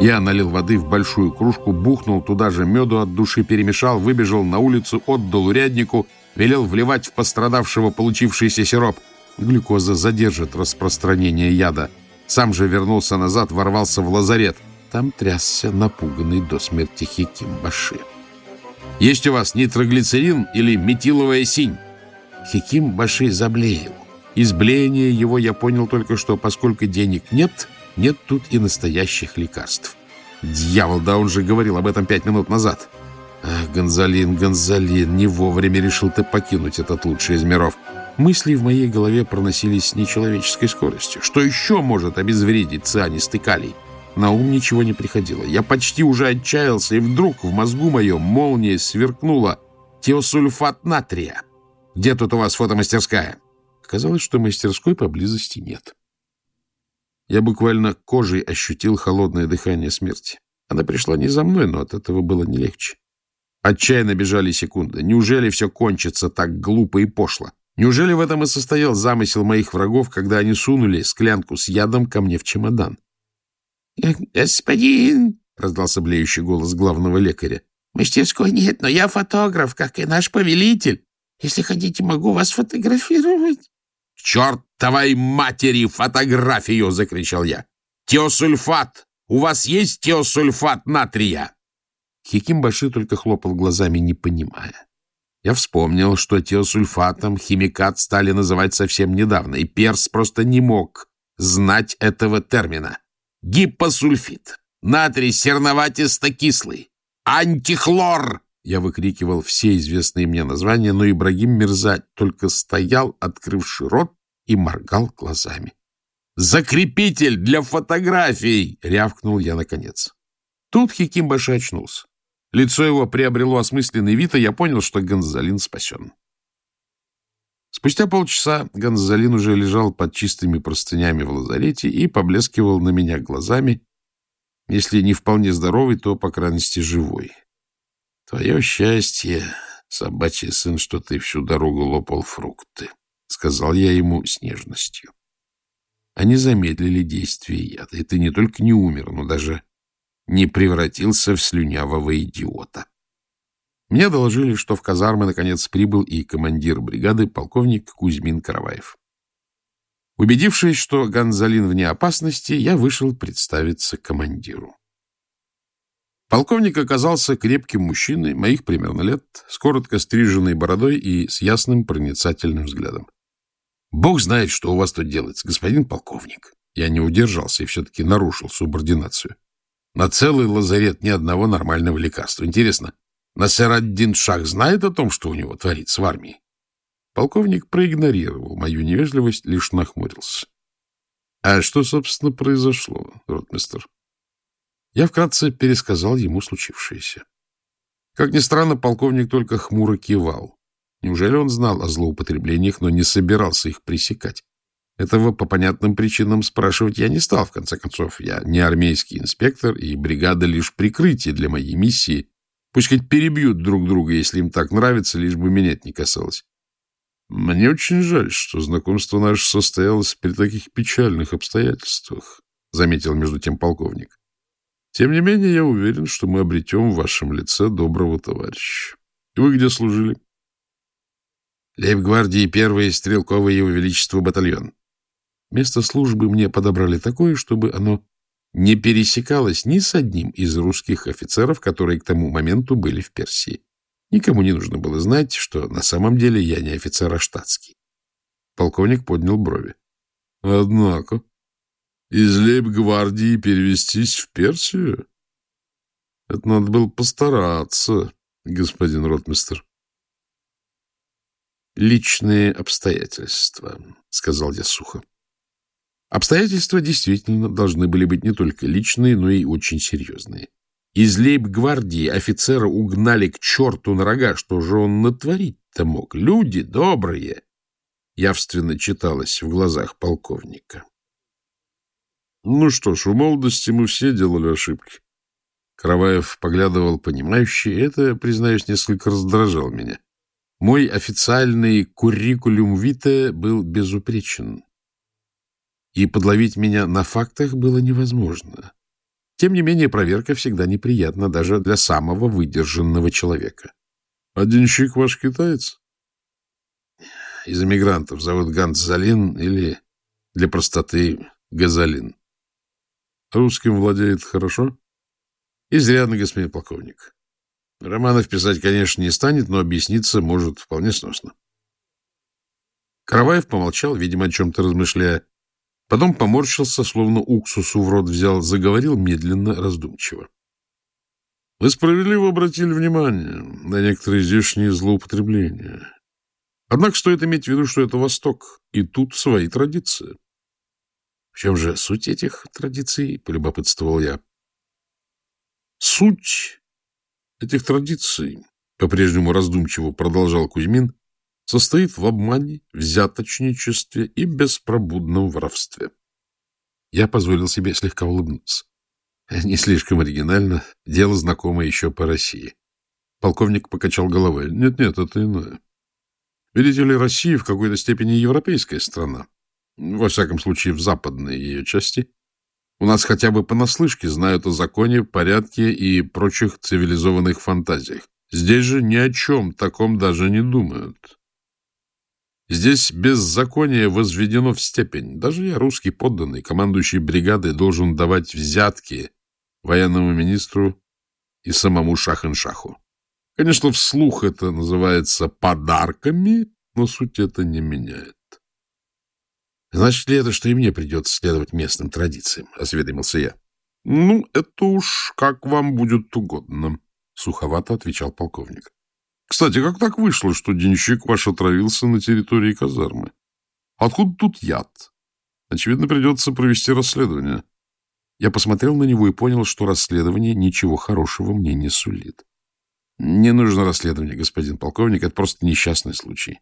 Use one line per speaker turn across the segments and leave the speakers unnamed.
Я налил воды в большую кружку, бухнул туда же меду от души, перемешал, выбежал на улицу, отдал уряднику, велел вливать в пострадавшего получившийся сироп. Глюкоза задержит распространение яда. Сам же вернулся назад, ворвался в лазарет. Там трясся напуганный до смерти Хиким Баши. «Есть у вас нитроглицерин или метиловая синь?» Хиким Баши заблеял. Из его я понял только что, поскольку денег нет, нет тут и настоящих лекарств. Дьявол, да он же говорил об этом пять минут назад. Ах, Гонзалин, Гонзалин, не вовремя решил ты покинуть этот лучший из миров. Мысли в моей голове проносились с нечеловеческой скоростью. Что еще может обезвредить цианистый калий? На ум ничего не приходило. Я почти уже отчаялся, и вдруг в мозгу моем молния сверкнула. Теосульфат натрия. Где тут у вас фотомастерская? Оказалось, что мастерской поблизости нет. Я буквально кожей ощутил холодное дыхание смерти. Она пришла не за мной, но от этого было не легче. Отчаянно бежали секунды. Неужели все кончится так глупо и пошло? Неужели в этом и состоял замысел моих врагов, когда они сунули склянку с ядом ко мне в чемодан?
«Э, — Господин! — раздался блеющий голос главного лекаря. — Мастерской нет, но я фотограф, как и наш повелитель. Если хотите, могу вас фотографировать.
— чертовой матери фотографию! — закричал я. — Теосульфат! У вас есть теосульфат натрия? Хиким Баши только хлопал глазами, не понимая. Я вспомнил, что теосульфатом химикат стали называть совсем недавно, и Перс просто не мог знать этого термина. Гипосульфид, натрий серноватисто-кислый, антихлор. Я выкрикивал все известные мне названия, но Ибрагим Мирза только стоял, открывший рот, и моргал глазами. «Закрепитель для фотографий!» — рявкнул я наконец. Тут Хиким Баши очнулся. Лицо его приобрело осмысленный вид, и я понял, что Гонзалин спасен. Спустя полчаса Гонзалин уже лежал под чистыми простынями в лазарете и поблескивал на меня глазами. Если не вполне здоровый, то, по крайности, живой. Твое счастье, собачий сын, что ты всю дорогу лопал фрукты, — сказал я ему с нежностью. Они замедлили действие яда, и ты не только не умер, но даже не превратился в слюнявого идиота. Мне доложили, что в казармы наконец прибыл и командир бригады, полковник Кузьмин Караваев. Убедившись, что Гонзалин вне опасности, я вышел представиться командиру. Полковник оказался крепким мужчиной, моих примерно лет, с коротко стриженной бородой и с ясным проницательным взглядом. — Бог знает, что у вас тут делается, господин полковник. Я не удержался и все-таки нарушил субординацию. На целый лазарет ни одного нормального лекарства. Интересно, Насер один Шах знает о том, что у него творится в армии? Полковник проигнорировал мою невежливость, лишь нахмурился. — А что, собственно, произошло, ротмистер? Я вкратце пересказал ему случившееся. Как ни странно, полковник только хмуро кивал. Неужели он знал о злоупотреблениях, но не собирался их пресекать? Этого по понятным причинам спрашивать я не стал, в конце концов. Я не армейский инспектор, и бригада лишь прикрытие для моей миссии Пусть хоть перебьют друг друга, если им так нравится, лишь бы меня это не касалось. Мне очень жаль, что знакомство наше состоялось при таких печальных обстоятельствах, — заметил между тем полковник. Тем не менее, я уверен, что мы обретем в вашем лице доброго товарища. Вы где служили? Лейб-гвардии первый стрелковый его величество батальон. Место службы мне подобрали такое, чтобы оно не пересекалась ни с одним из русских офицеров, которые к тому моменту были в Персии. Никому не нужно было знать, что на самом деле я не офицер, а штатский. Полковник поднял брови. — Однако, из лейб-гвардии перевестись в Персию? Это надо было постараться, господин ротмистер. — Личные обстоятельства, — сказал я сухо. Обстоятельства действительно должны были быть не только личные, но и очень серьезные. Из лейб-гвардии офицера угнали к черту на рога. Что же он натворить-то мог? Люди добрые! Явственно читалось в глазах полковника. Ну что ж, в молодости мы все делали ошибки. Караваев поглядывал понимающе, это, признаюсь, несколько раздражало меня. Мой официальный куррикулум вите был безупречен и подловить меня на фактах было невозможно. Тем не менее, проверка всегда неприятна даже для самого выдержанного человека. — Один щик ваш китаец? — Из эмигрантов зовут Ганцзалин или, для простоты, Газалин. — Русским владеет хорошо? — Изрядно, господин полковник. Романов писать, конечно, не станет, но объясниться может вполне сносно. Караваев помолчал, видимо, о чем-то размышляя. Потом поморщился, словно уксусу в рот взял, заговорил медленно, раздумчиво. Вы справедливо обратили внимание на некоторые здешние злоупотребления. Однако стоит иметь в виду, что это Восток, и тут свои традиции. — В чем же суть этих традиций? — полюбопытствовал я. — Суть этих традиций, — по-прежнему раздумчиво продолжал Кузьмин, состоит в обмане, взяточничестве и беспробудном воровстве. Я позволил себе слегка улыбнуться. Не слишком оригинально, дело знакомое еще по России. Полковник покачал головой. Нет-нет, это иное. Видите ли, Россия в какой-то степени европейская страна. Во всяком случае, в западной ее части. У нас хотя бы понаслышке знают о законе, порядке и прочих цивилизованных фантазиях. Здесь же ни о чем таком даже не думают. Здесь беззаконие возведено в степень. Даже я, русский подданный, командующий бригадой, должен давать взятки военному министру и самому Шахеншаху. Конечно, вслух это называется подарками, но суть это не меняет. Значит ли это, что и мне придется следовать местным традициям? — осведомился я. — Ну, это уж как вам будет угодно, — суховато отвечал полковник. Кстати, как так вышло, что денщик ваш отравился на территории казармы? Откуда тут яд? Очевидно, придется провести расследование. Я посмотрел на него и понял, что расследование ничего хорошего мне не сулит. Не нужно расследование, господин полковник, это просто несчастный случай.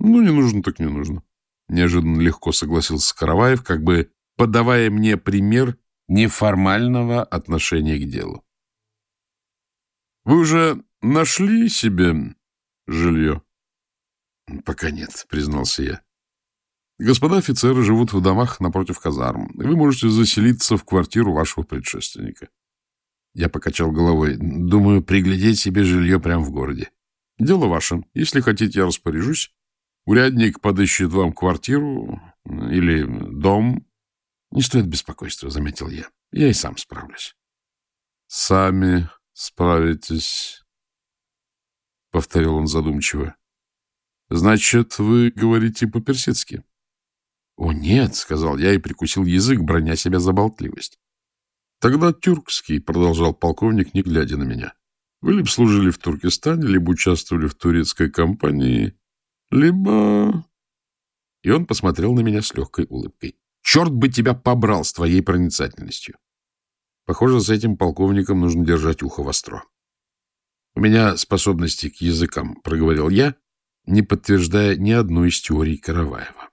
Ну, не нужно, так не нужно. Неожиданно легко согласился Караваев, как бы подавая мне пример неформального отношения к делу. Вы уже Нашли себе жилье? Пока нет, признался я. Господа офицеры живут в домах напротив казарм, и вы можете заселиться в квартиру вашего предшественника. Я покачал головой. Думаю, приглядеть себе жилье прямо в городе. Дело ваше. Если хотите, я распоряжусь. Урядник подыщет вам квартиру или дом. Не стоит беспокойства, заметил я. Я и сам справлюсь. Сами справитесь, — повторил он задумчиво. — Значит, вы говорите по-персидски? — О, нет, — сказал я и прикусил язык, броня себя за болтливость. — Тогда тюркский, — продолжал полковник, не глядя на меня. — Вы либо служили в Туркестане, либо участвовали в турецкой кампании, либо... И он посмотрел на меня с легкой улыбкой. — Черт бы тебя побрал с твоей проницательностью! Похоже, с этим полковником нужно держать ухо востро. У меня способности к языкам, — проговорил я, не подтверждая ни одну из теорий Караваева.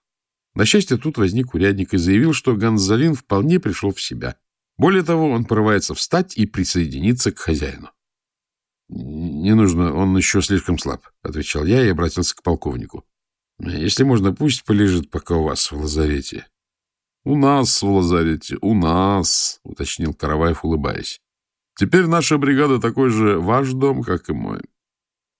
На счастье, тут возник урядник и заявил, что Гонзалин вполне пришел в себя. Более того, он порывается встать и присоединиться к хозяину. — Не нужно, он еще слишком слаб, — отвечал я и обратился к полковнику. — Если можно, пусть полежит пока у вас в лазарете. — У нас в лазарете, у нас, — уточнил Караваев, улыбаясь. Теперь наша бригада такой же ваш дом, как и мой.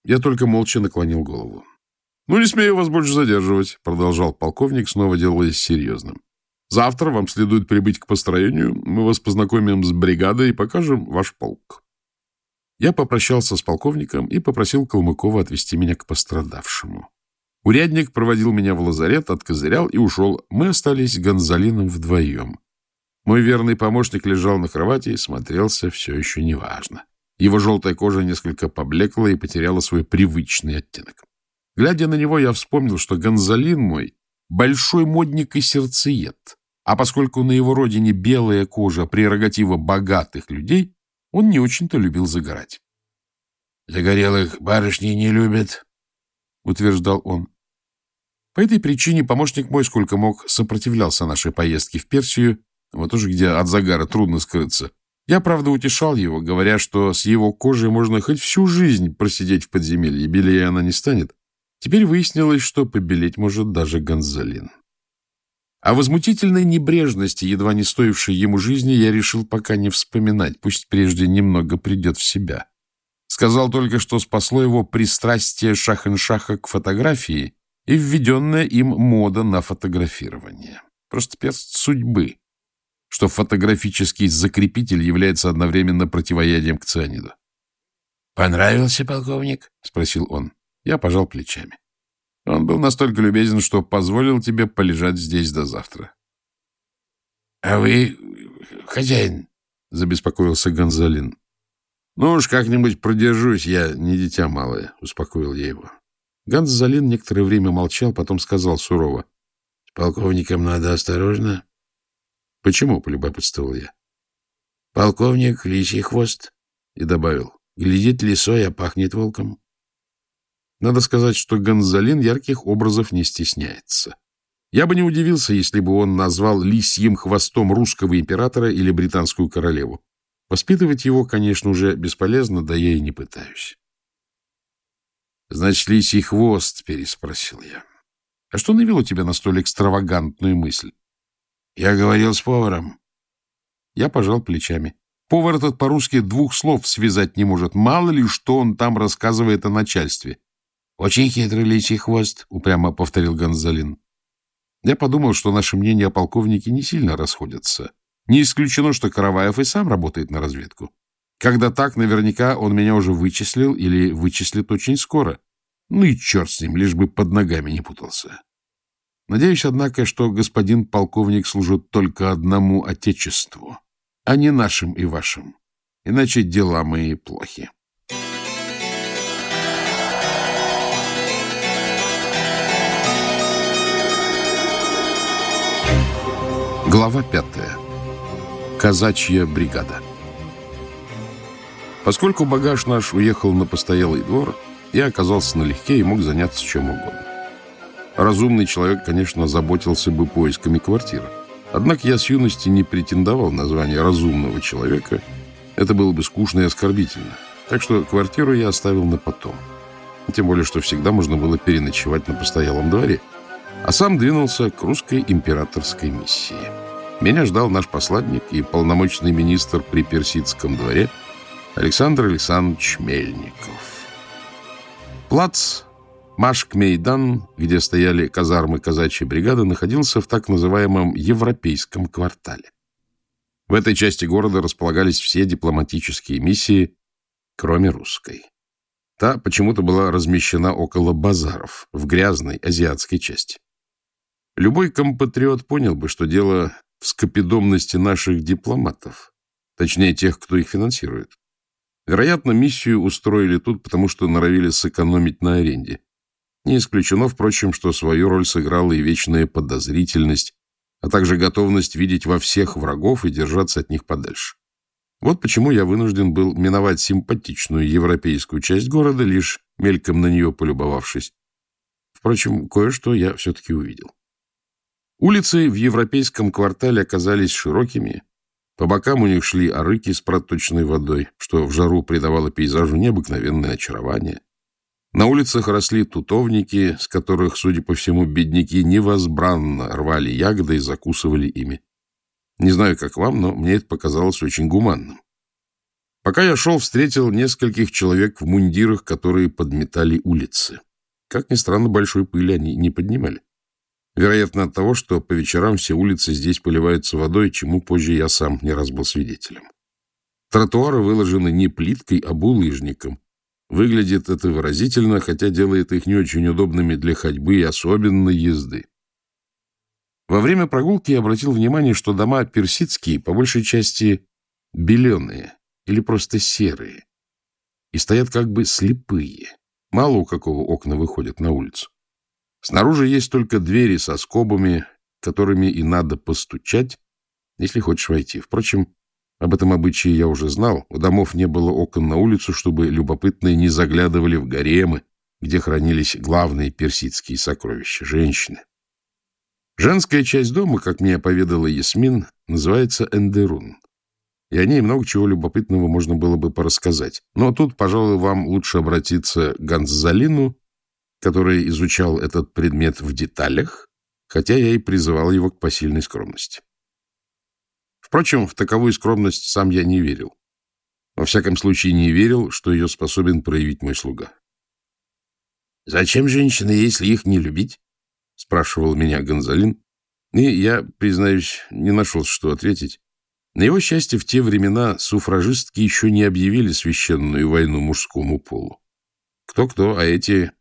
Я только молча наклонил голову. — Ну, не смею вас больше задерживать, — продолжал полковник, снова делаясь серьезным. — Завтра вам следует прибыть к построению. Мы вас познакомим с бригадой и покажем ваш полк. Я попрощался с полковником и попросил Калмыкова отвезти меня к пострадавшему. Урядник проводил меня в лазарет, откозырял и ушел. Мы остались с Гонзалином вдвоем. Мой верный помощник лежал на кровати и смотрелся все еще неважно. Его желтая кожа несколько поблекла и потеряла свой привычный оттенок. Глядя на него, я вспомнил, что Гонзалин мой — большой модник и сердцеед, а поскольку на его родине белая кожа — прерогатива богатых людей, он не очень-то любил загорать. — Загорелых барышни не любят, — утверждал он. По этой причине помощник мой сколько мог сопротивлялся нашей поездке в Персию вот уж где от загара трудно скрыться. Я, правда, утешал его, говоря, что с его кожей можно хоть всю жизнь просидеть в подземелье, белее она не станет. Теперь выяснилось, что побелеть может даже Гонзалин. О возмутительной небрежности, едва не стоившей ему жизни, я решил пока не вспоминать, пусть прежде немного придет в себя. Сказал только, что спасло его пристрастие Шахеншаха к фотографии и введенная им мода на фотографирование. Просто перст судьбы, что фотографический закрепитель является одновременно противоядием к цианиду. — Понравился, полковник? — спросил он. Я пожал плечами. Он был настолько любезен, что позволил тебе полежать здесь до завтра. — А вы хозяин? — забеспокоился Гонзалин. — Ну уж как-нибудь продержусь, я не дитя малое, — успокоил я его. Гонзалин некоторое время молчал, потом сказал сурово. — С полковником надо осторожно. — Почему? — полюбопытствовал я. — Полковник — лисий хвост, — и добавил. — Глядит лисой, а пахнет волком. Надо сказать, что Гонзалин ярких образов не стесняется. Я бы не удивился, если бы он назвал лисьим хвостом русского императора или британскую королеву. Воспитывать его, конечно, уже бесполезно, да я и не пытаюсь. — Значит, лисий хвост? — переспросил я. — А что навело тебя на столь экстравагантную мысль? — Я говорил с поваром. Я пожал плечами. Повар этот по-русски двух слов связать не может. Мало ли, что он там рассказывает о начальстве. — Очень хитрый лисий хвост, — упрямо повторил Гонзалин. Я подумал, что наши мнения о полковнике не сильно расходятся. Не исключено, что Караваев и сам работает на разведку. Когда так, наверняка он меня уже вычислил или вычислит очень скоро. Ну и черт с ним, лишь бы под ногами не путался. Надеюсь, однако, что господин полковник служит только одному отечеству, а не нашим и вашим. Иначе дела мои плохи. Глава пятая. Казачья бригада. Поскольку багаж наш уехал на постоялый двор, я оказался налегке и мог заняться чем угодно. Разумный человек, конечно, заботился бы поисками квартиры. Однако я с юности не претендовал на звание разумного человека. Это было бы скучно и оскорбительно. Так что квартиру я оставил на потом. Тем более, что всегда можно было переночевать на постоялом дворе. А сам двинулся к русской императорской миссии. Меня ждал наш посланник и полномочный министр при персидском дворе Александр Александрович Мельников. Плац Машк-Мейдан, где стояли казармы казачьей бригады, находился в так называемом Европейском квартале. В этой части города располагались все дипломатические миссии, кроме русской. Та почему-то была размещена около базаров, в грязной азиатской части. Любой компатриот понял бы, что дело в скопидомности наших дипломатов, точнее тех, кто их финансирует. Вероятно, миссию устроили тут, потому что норовили сэкономить на аренде. Не исключено, впрочем, что свою роль сыграла и вечная подозрительность, а также готовность видеть во всех врагов и держаться от них подальше. Вот почему я вынужден был миновать симпатичную европейскую часть города, лишь мельком на нее полюбовавшись. Впрочем, кое-что я все-таки увидел. Улицы в европейском квартале оказались широкими. По бокам у них шли арыки с проточной водой, что в жару придавало пейзажу необыкновенное очарование. На улицах росли тутовники, с которых, судя по всему, бедняки невозбранно рвали ягоды и закусывали ими. Не знаю, как вам, но мне это показалось очень гуманным. Пока я шел, встретил нескольких человек в мундирах, которые подметали улицы. Как ни странно, большой пыли они не поднимали. Вероятно, от того, что по вечерам все улицы здесь поливаются водой, чему позже я сам не раз был свидетелем. Тротуары выложены не плиткой, а булыжником. Выглядит это выразительно, хотя делает их не очень удобными для ходьбы и особенно езды. Во время прогулки я обратил внимание, что дома персидские по большей части беленые или просто серые и стоят как бы слепые. Мало у какого окна выходят на улицу. Снаружи есть только двери со скобами, которыми и надо постучать, если хочешь войти. Впрочем, об этом обычае я уже знал. У домов не было окон на улицу, чтобы любопытные не заглядывали в гаремы, где хранились главные персидские сокровища — женщины. Женская часть дома, как мне поведала Ясмин, называется Эндерун. И о ней много чего любопытного можно было бы порассказать. Но тут, пожалуй, вам лучше обратиться к Ганзалину который изучал этот предмет в деталях, хотя я и призывал его к посильной скромности. Впрочем, в таковую скромность сам я не верил. Во всяком случае, не верил, что ее способен проявить мой слуга. «Зачем женщины, если их не любить?» — спрашивал меня Гонзалин, и я, признаюсь, не нашел, что ответить. На его счастье, в те времена суфражистки еще не объявили священную войну мужскому полу. Кто-кто, а эти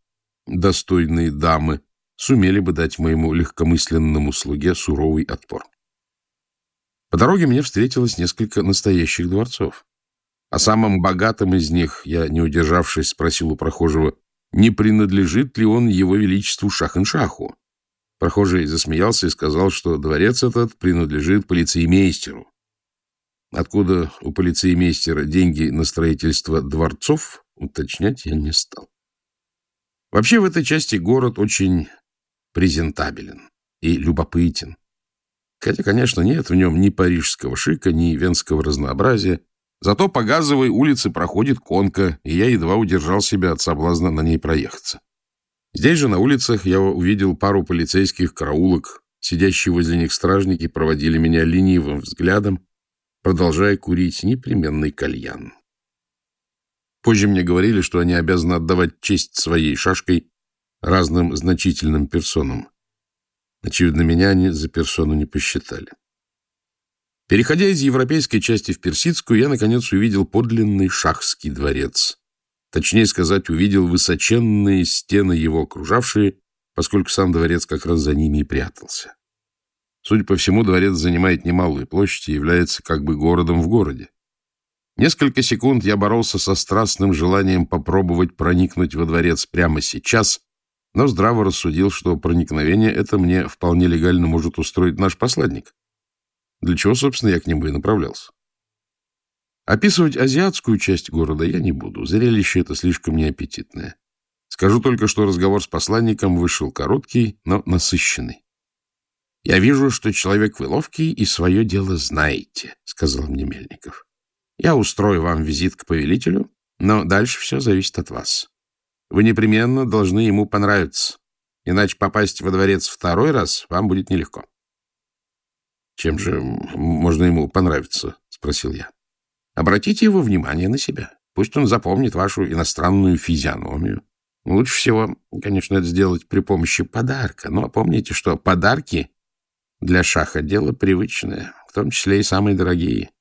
достойные дамы сумели бы дать моему легкомысленному слуге суровый отпор. По дороге мне встретилось несколько настоящих дворцов. О самом богатом из них я, не удержавшись, спросил у прохожего, не принадлежит ли он его величеству Шахеншаху. Прохожий засмеялся и сказал, что дворец этот принадлежит полицеймейстеру. Откуда у полицеймейстера деньги на строительство дворцов, уточнять я не стал. Вообще в этой части город очень презентабелен и любопытен. Хотя, конечно, нет в нем ни парижского шика, ни венского разнообразия. Зато по газовой улице проходит конка, и я едва удержал себя от соблазна на ней проехаться. Здесь же на улицах я увидел пару полицейских караулок. Сидящие возле них стражники проводили меня ленивым взглядом, продолжая курить непременный кальян. Позже мне говорили, что они обязаны отдавать честь своей шашкой разным значительным персонам. Очевидно, меня они за персону не посчитали. Переходя из европейской части в персидскую, я, наконец, увидел подлинный шахский дворец. Точнее сказать, увидел высоченные стены его окружавшие, поскольку сам дворец как раз за ними и прятался. Судя по всему, дворец занимает немалую площадь и является как бы городом в городе. Несколько секунд я боролся со страстным желанием попробовать проникнуть во дворец прямо сейчас, но здраво рассудил, что проникновение это мне вполне легально может устроить наш посланник. Для чего, собственно, я к нему и направлялся. Описывать азиатскую часть города я не буду, зрелище это слишком неаппетитное. Скажу только, что разговор с посланником вышел короткий, но насыщенный. — Я вижу, что человек вы ловкий и свое дело знаете, — сказал мне Мельников. — Я устрою вам визит к повелителю, но дальше все зависит от вас. Вы непременно должны ему понравиться, иначе попасть во дворец второй раз вам будет нелегко. — Чем же можно ему понравиться? — спросил я. — Обратите его внимание на себя. Пусть он запомнит вашу иностранную физиономию. Лучше всего, конечно, это сделать при помощи подарка, но помните, что подарки для шаха дело привычное, в том числе и самые дорогие.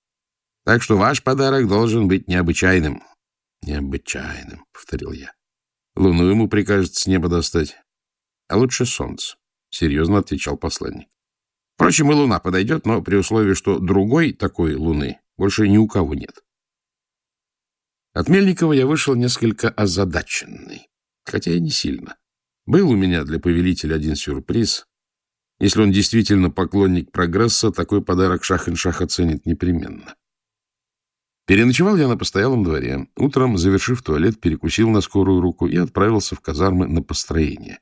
Так что ваш подарок должен быть необычайным. — Необычайным, — повторил я. — Луну ему прикажет с неба достать. — А лучше солнце, — серьезно отвечал посланник. Впрочем, и луна подойдет, но при условии, что другой такой луны больше ни у кого нет. От Мельникова я вышел несколько озадаченный, хотя и не сильно. Был у меня для повелителя один сюрприз, если он действительно поклонник прогресса, такой подарок Шах-ин-Шах оценит непременно. Переночевал я на постоялом дворе. Утром, завершив туалет, перекусил на скорую руку и отправился в казармы на построение.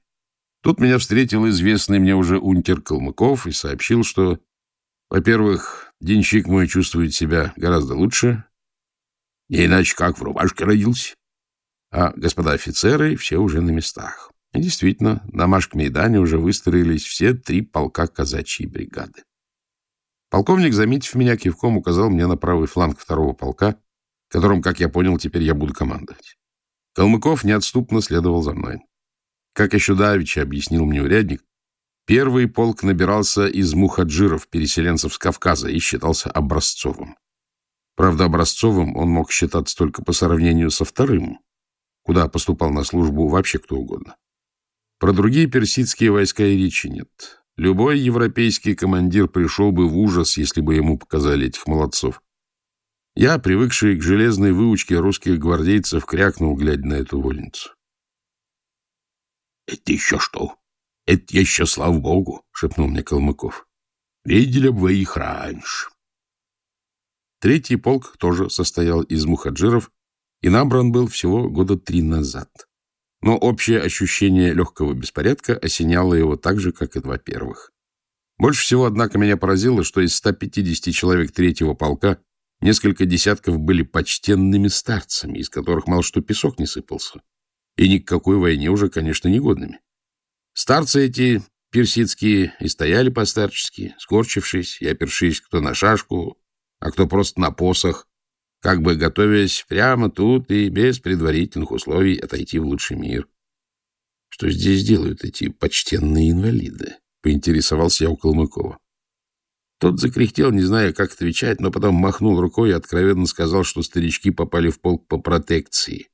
Тут меня встретил известный мне уже унтер Калмыков и сообщил, что, во-первых, денщик мой чувствует себя гораздо лучше, не иначе как в рубашке родился, а господа офицеры все уже на местах. И действительно, на Машк-Мейдане уже выстроились все три полка казачьей бригады. Полковник, заметив меня, кивком указал мне на правый фланг второго полка, которым, как я понял, теперь я буду командовать. Калмыков неотступно следовал за мной. Как еще давеча объяснил мне урядник, первый полк набирался из мухаджиров, переселенцев с Кавказа, и считался образцовым. Правда, образцовым он мог считаться только по сравнению со вторым, куда поступал на службу вообще кто угодно. Про другие персидские войска и речи нет. Любой европейский командир пришел бы в ужас, если бы ему показали этих молодцов. Я, привыкший к железной выучке русских гвардейцев, крякнул, глядя на эту вольницу. — Это еще что? Это еще, слава богу, — шепнул мне Калмыков. — Видели бы вы их раньше. Третий полк тоже состоял из мухаджиров и набран был всего года три назад. Но общее ощущение легкого беспорядка осеняло его так же, как и два первых. Больше всего, однако, меня поразило, что из 150 человек третьего полка несколько десятков были почтенными старцами, из которых мало что песок не сыпался, и ни к какой войне уже, конечно, негодными. Старцы эти персидские и стояли постарчески, скорчившись и опершись кто на шашку, а кто просто на посох, как бы готовясь прямо тут и без предварительных условий отойти в лучший мир. Что здесь делают эти почтенные инвалиды? Поинтересовался я у Калмыкова. Тот закряхтел, не зная, как отвечать, но потом махнул рукой и откровенно сказал, что старички попали в полк по протекции.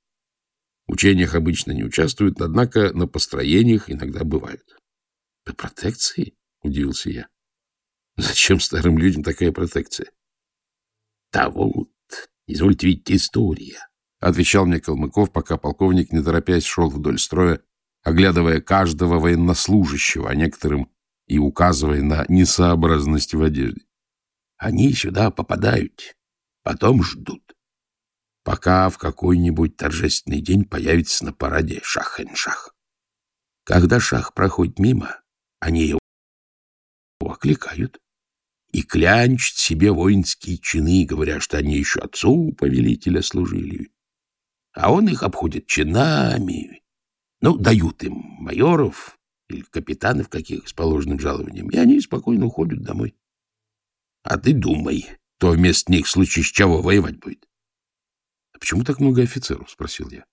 В учениях обычно не участвуют, однако на построениях иногда бывают. — По протекции? — удивился я. — Зачем старым людям такая протекция? — вот, извольте видеть, история, — отвечал мне Калмыков, пока полковник, не торопясь, шел вдоль строя, оглядывая каждого военнослужащего, а некоторым и указывая на несообразность в одежде. Они сюда попадают, потом ждут, пока в какой-нибудь торжественный день появится на параде шах-эн-шах. Когда шах проходит мимо, они его окликают и клянчат себе воинские чины, говоря, что они еще отцу повелителя служили. А он их обходит чинами, ну, дают им майоров, или капитанов каких с положенным жалованием, и они спокойно уходят домой. А ты думай, кто вместо них в случае с чего воевать будет. — А почему так много офицеров? — спросил я.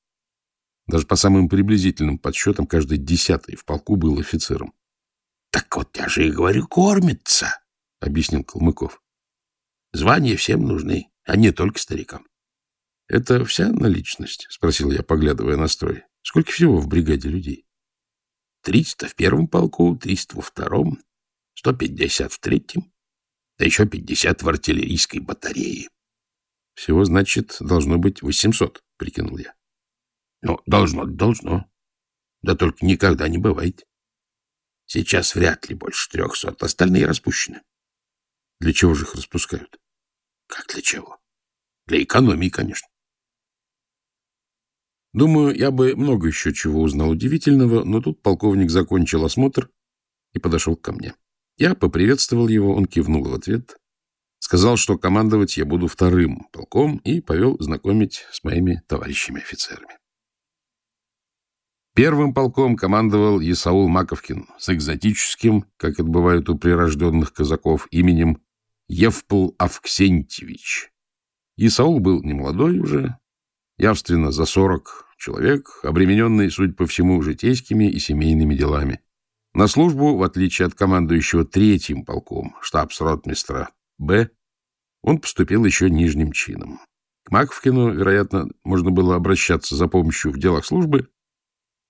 Даже по самым приблизительным подсчетам каждый десятый в полку был офицером. — Так вот я же и говорю, кормится, — объяснил Калмыков. — Звания всем нужны, а не только старикам. — Это вся наличность? — спросил я, поглядывая на строй. — Сколько всего в бригаде людей? Триста в первом полку, триста во втором, сто пятьдесят в третьем, да еще пятьдесят в артиллерийской батарее. Всего, значит, должно быть восемьсот, прикинул я. Ну, должно, должно. Да только никогда не бывает. Сейчас вряд ли больше трехсот, остальные распущены. Для чего же их распускают? Как для чего? Для экономии, конечно. Думаю, я бы много еще чего узнал удивительного, но тут полковник закончил осмотр и подошел ко мне. Я поприветствовал его, он кивнул в ответ, сказал, что командовать я буду вторым полком и повел знакомить с моими товарищами-офицерами. Первым полком командовал Исаул Маковкин с экзотическим, как это бывает у прирожденных казаков, именем Евпл Авксентьевич. Исаул был немолодой уже, явственно за сорок человек, обремененный, судя по всему, житейскими и семейными делами. На службу, в отличие от командующего третьим полком, штабс-ротмистра Б, он поступил еще нижним чином. К Маковкину, вероятно, можно было обращаться за помощью в делах службы,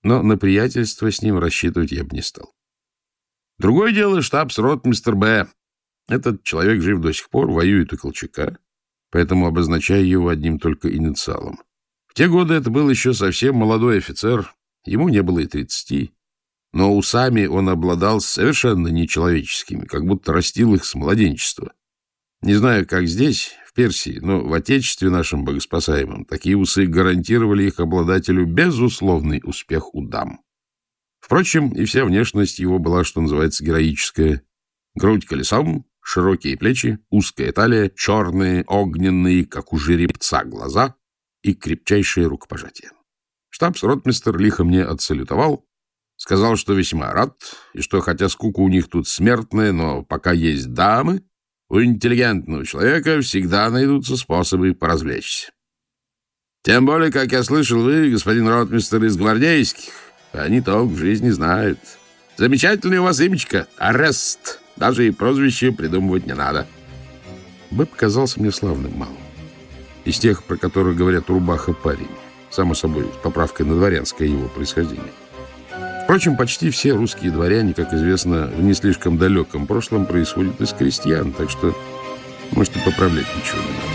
но на приятельство с ним рассчитывать я бы не стал. Другое дело штабс-ротмистр Б. Этот человек жив до сих пор, воюет у Колчака, поэтому обозначаю его одним только инициалом. В те годы это был еще совсем молодой офицер, ему не было и тридцати, но усами он обладал совершенно нечеловеческими, как будто растил их с младенчества. Не знаю, как здесь, Персии, но в Отечестве нашем богоспасаемом такие усы гарантировали их обладателю безусловный успех у дам. Впрочем, и вся внешность его была, что называется, героическая. Грудь колесом, широкие плечи, узкая талия, черные, огненные, как у жеребца, глаза и крепчайшее рукопожатие. Штабс-ротмистер лихо мне отсалютовал, сказал, что весьма рад, и что, хотя скука у них тут смертная, но пока есть дамы, у интеллигентного человека всегда найдутся способы поразвлечься. Тем более, как я слышал, вы, господин ротмистер, из гвардейских, они толк в жизни знают. Замечательное у вас имечко — Арест. Даже и прозвище придумывать не надо. Б показался мне славным малым из тех, про которых говорят рубаха парень, само собой, с поправкой на дворянское его происхождение. Впрочем, почти все русские дворяне, как известно, в не слишком далеком прошлом происходят из крестьян, так что, может, поправлять ничего не надо.